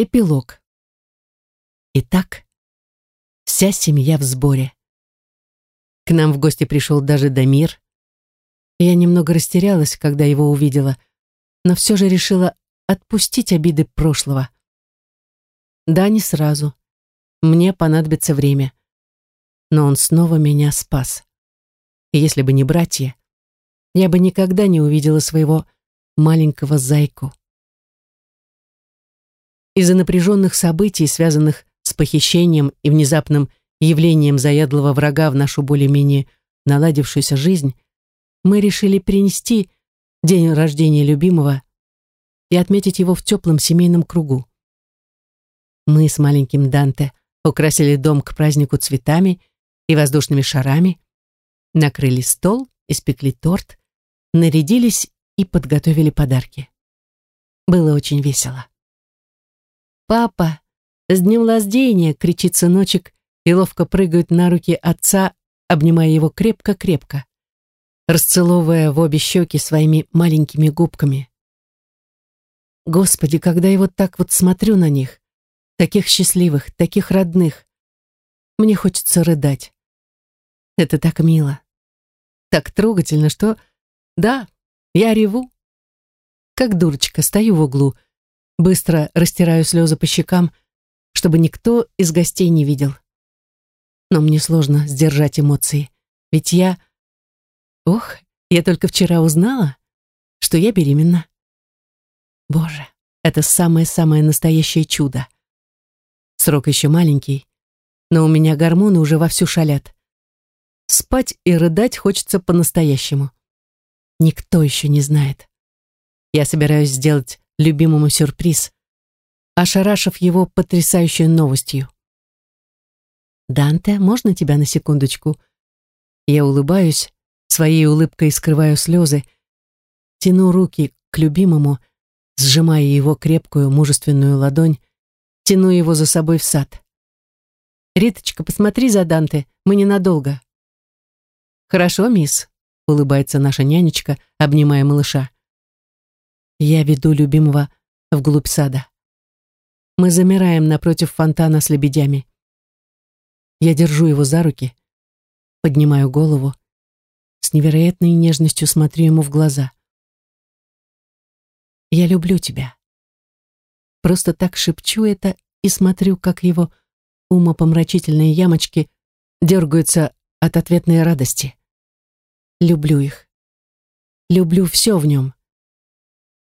Эпилог. Итак, вся семья в сборе. К нам в гости пришел даже Дамир. Я немного растерялась, когда его увидела, но все же решила отпустить обиды прошлого. Да, не сразу. Мне понадобится время. Но он снова меня спас. И если бы не братья, я бы никогда не увидела своего маленького зайку. Из-за напряженных событий, связанных с похищением и внезапным явлением заядлого врага в нашу более-менее наладившуюся жизнь, мы решили перенести день рождения любимого и отметить его в теплом семейном кругу. Мы с маленьким Данте украсили дом к празднику цветами и воздушными шарами, накрыли стол, испекли торт, нарядились и подготовили подарки. Было очень весело. «Папа, с днем рождения!» — кричит сыночек и ловко прыгает на руки отца, обнимая его крепко-крепко, расцеловывая в обе щеки своими маленькими губками. Господи, когда я вот так вот смотрю на них, таких счастливых, таких родных, мне хочется рыдать. Это так мило, так трогательно, что... Да, я реву. Как дурочка, стою в углу, Быстро растираю слезы по щекам, чтобы никто из гостей не видел. Но мне сложно сдержать эмоции, ведь я... Ох, я только вчера узнала, что я беременна. Боже, это самое-самое настоящее чудо. Срок еще маленький, но у меня гормоны уже вовсю шалят. Спать и рыдать хочется по-настоящему. Никто еще не знает. Я собираюсь сделать любимому сюрприз, ошарашив его потрясающей новостью. «Данте, можно тебя на секундочку?» Я улыбаюсь, своей улыбкой скрываю слезы, тяну руки к любимому, сжимая его крепкую, мужественную ладонь, тяну его за собой в сад. «Риточка, посмотри за Данте, мы ненадолго». «Хорошо, мисс», — улыбается наша нянечка, обнимая малыша. Я веду любимого вглубь сада. Мы замираем напротив фонтана с лебедями. Я держу его за руки, поднимаю голову, с невероятной нежностью смотрю ему в глаза. «Я люблю тебя». Просто так шепчу это и смотрю, как его умопомрачительные ямочки дергаются от ответной радости. Люблю их. Люблю все в нем.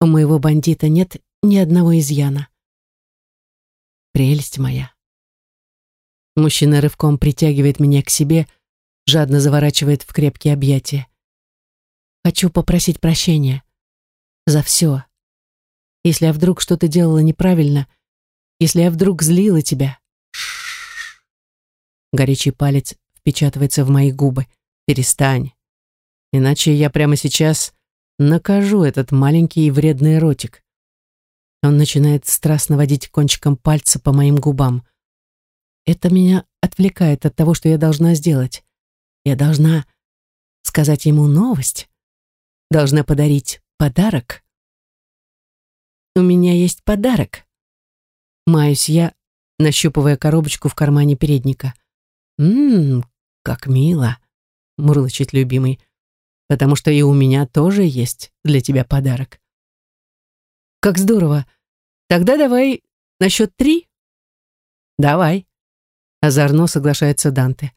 У моего бандита нет ни одного изъяна. Прелесть моя. Мужчина рывком притягивает меня к себе, жадно заворачивает в крепкие объятия. Хочу попросить прощения за все. Если я вдруг что-то делала неправильно, если я вдруг злила тебя. Ш. Горячий палец впечатывается в мои губы. Перестань. Иначе я прямо сейчас накажу этот маленький и вредный ротик. Он начинает страстно водить кончиком пальца по моим губам. Это меня отвлекает от того, что я должна сделать. Я должна сказать ему новость. Должна подарить подарок. У меня есть подарок. Маюсь я, нащупывая коробочку в кармане передника. «Ммм, как мило!» — мурлычет любимый потому что и у меня тоже есть для тебя подарок. Как здорово. Тогда давай на счет три? Давай. Озорно соглашается Данте.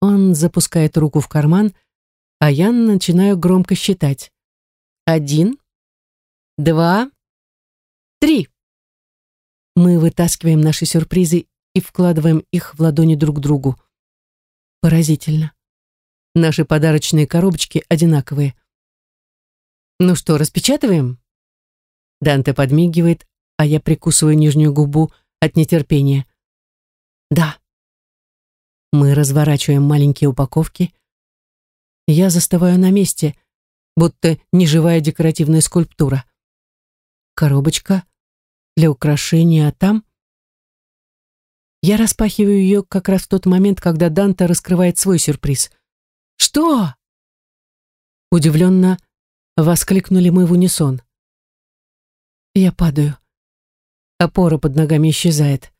Он запускает руку в карман, а я начинаю громко считать. Один, два, три. Мы вытаскиваем наши сюрпризы и вкладываем их в ладони друг другу. Поразительно. Наши подарочные коробочки одинаковые. Ну что, распечатываем? Данте подмигивает, а я прикусываю нижнюю губу от нетерпения. Да. Мы разворачиваем маленькие упаковки. Я застываю на месте, будто неживая декоративная скульптура. Коробочка для украшения, а там... Я распахиваю ее как раз в тот момент, когда Данте раскрывает свой сюрприз — «Что?» Удивленно воскликнули мы в унисон. Я падаю. Опора под ногами исчезает.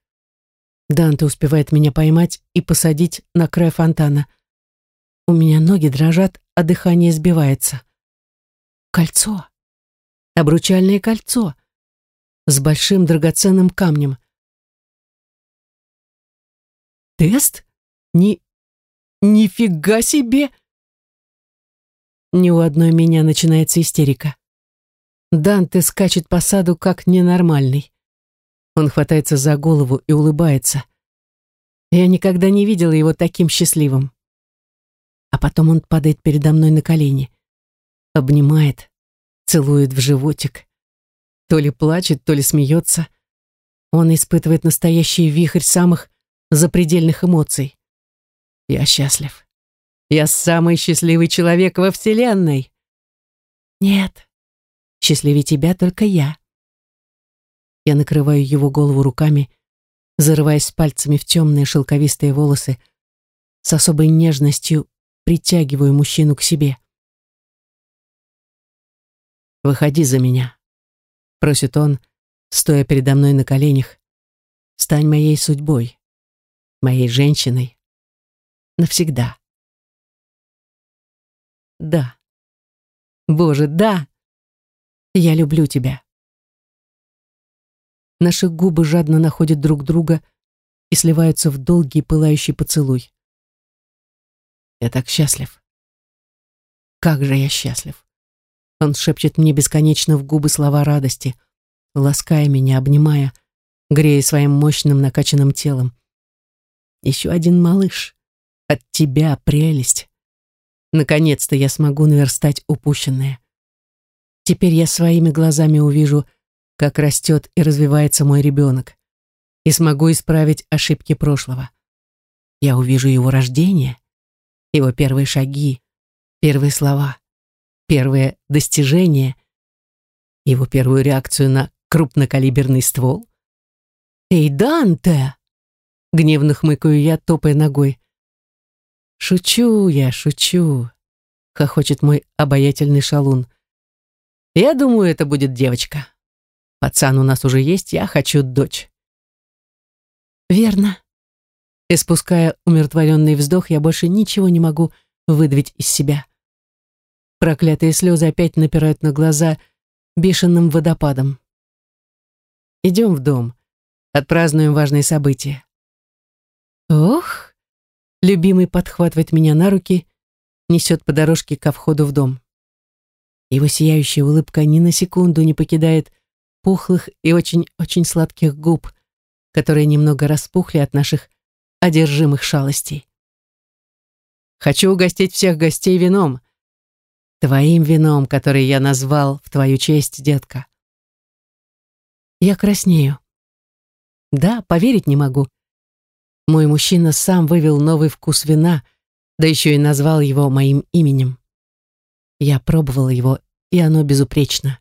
Данте успевает меня поймать и посадить на край фонтана. У меня ноги дрожат, а дыхание сбивается. Кольцо. Обручальное кольцо. С большим драгоценным камнем. Тест? Ни... Нифига себе! Ни у одной меня начинается истерика. Данте скачет по саду как ненормальный. Он хватается за голову и улыбается. Я никогда не видела его таким счастливым. А потом он падает передо мной на колени, обнимает, целует в животик. То ли плачет, то ли смеется. Он испытывает настоящий вихрь самых запредельных эмоций. Я счастлив. Я самый счастливый человек во Вселенной. Нет, счастливее тебя только я. Я накрываю его голову руками, зарываясь пальцами в темные шелковистые волосы, с особой нежностью притягиваю мужчину к себе. «Выходи за меня», — просит он, стоя передо мной на коленях. «Стань моей судьбой, моей женщиной. Навсегда». «Да». «Боже, да! Я люблю тебя». Наши губы жадно находят друг друга и сливаются в долгий пылающий поцелуй. Я так счастлив. Как же я счастлив. Он шепчет мне бесконечно в губы слова радости, лаская меня, обнимая, грея своим мощным накачанным телом. Еще один малыш. От тебя прелесть. Наконец-то я смогу наверстать упущенное. Теперь я своими глазами увижу, как растет и развивается мой ребенок, и смогу исправить ошибки прошлого. Я увижу его рождение, его первые шаги, первые слова, первые достижения, его первую реакцию на крупнокалиберный ствол. «Эй, Данте!» — гневно хмыкаю я, топая ногой. «Шучу я, шучу», — хохочет мой обаятельный шалун. «Я думаю, это будет девочка». Пацан у нас уже есть, я хочу дочь. Верно. Испуская умиротворенный вздох, я больше ничего не могу выдавить из себя. Проклятые слезы опять напирают на глаза бешеным водопадом. Идем в дом. Отпразднуем важные события. Ох! Любимый подхватывает меня на руки, несет по дорожке ко входу в дом. Его сияющая улыбка ни на секунду не покидает пухлых и очень-очень сладких губ, которые немного распухли от наших одержимых шалостей. Хочу угостить всех гостей вином. Твоим вином, который я назвал в твою честь, детка. Я краснею. Да, поверить не могу. Мой мужчина сам вывел новый вкус вина, да еще и назвал его моим именем. Я пробовала его, и оно безупречно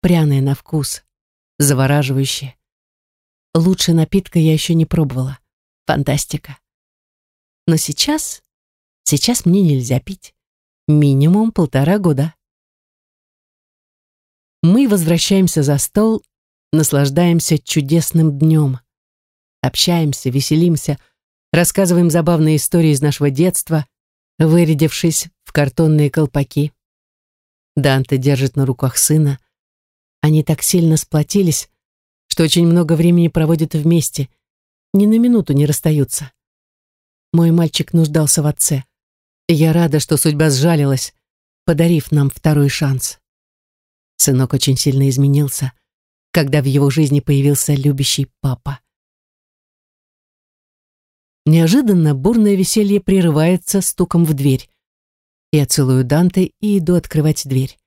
пряное на вкус, завораживающее. Лучше напитка я еще не пробовала. Фантастика. Но сейчас, сейчас мне нельзя пить. Минимум полтора года. Мы возвращаемся за стол, наслаждаемся чудесным днем. Общаемся, веселимся, рассказываем забавные истории из нашего детства, вырядившись в картонные колпаки. Данте держит на руках сына, они так сильно сплотились, что очень много времени проводят вместе, ни на минуту не расстаются. Мой мальчик нуждался в отце. Я рада, что судьба сжалилась, подарив нам второй шанс. Сынок очень сильно изменился, когда в его жизни появился любящий папа. Неожиданно бурное веселье прерывается стуком в дверь. Я целую Данте и иду открывать дверь.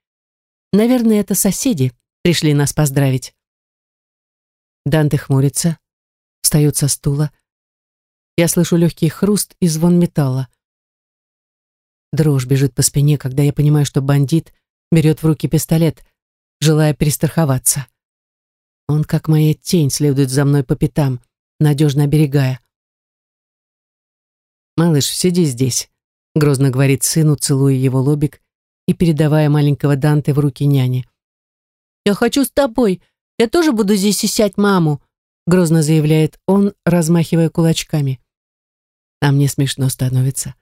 Наверное, это соседи, пришли нас поздравить. Данте хмурится, встает со стула. Я слышу легкий хруст и звон металла. Дрожь бежит по спине, когда я понимаю, что бандит берет в руки пистолет, желая перестраховаться. Он, как моя тень, следует за мной по пятам, надежно оберегая. «Малыш, сиди здесь», — грозно говорит сыну, целуя его лобик и передавая маленького Данте в руки няни. Я хочу с тобой. Я тоже буду здесь сисять маму, грозно заявляет он, размахивая кулачками. А мне смешно становится.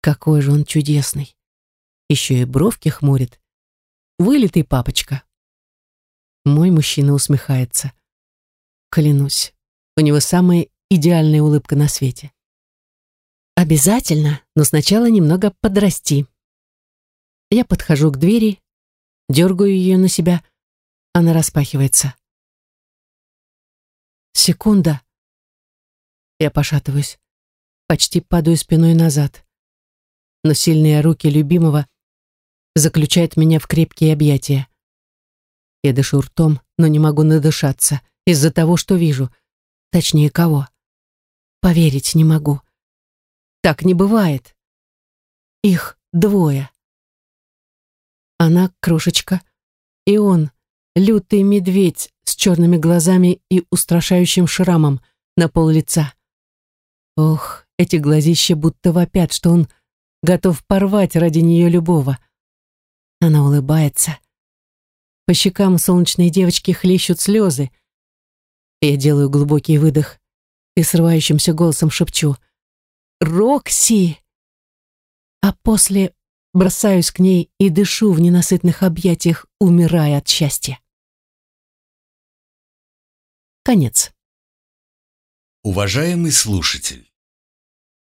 Какой же он чудесный. Еще и бровки хмурит. Вылитый папочка. Мой мужчина усмехается. Клянусь, у него самая идеальная улыбка на свете. Обязательно, но сначала немного подрасти. Я подхожу к двери, дергаю ее на себя, она распахивается. Секунда. Я пошатываюсь, почти падаю спиной назад. Но сильные руки любимого заключают меня в крепкие объятия. Я дышу ртом, но не могу надышаться из-за того, что вижу. Точнее, кого. Поверить не могу. Так не бывает. Их двое. Она крошечка, и он, лютый медведь с черными глазами и устрашающим шрамом на пол лица. Ох, эти глазища будто вопят, что он готов порвать ради нее любого. Она улыбается. По щекам солнечной девочки хлещут слезы. Я делаю глубокий выдох и срывающимся голосом шепчу «Рокси!» А после бросаюсь к ней и дышу в ненасытных объятиях, умирая от счастья. Конец. Уважаемый слушатель,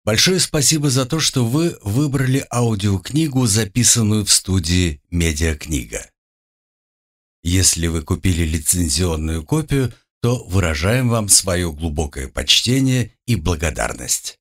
большое спасибо за то, что вы выбрали аудиокнигу, записанную в студии «Медиакнига». Если вы купили лицензионную копию, то выражаем вам свое глубокое почтение и благодарность.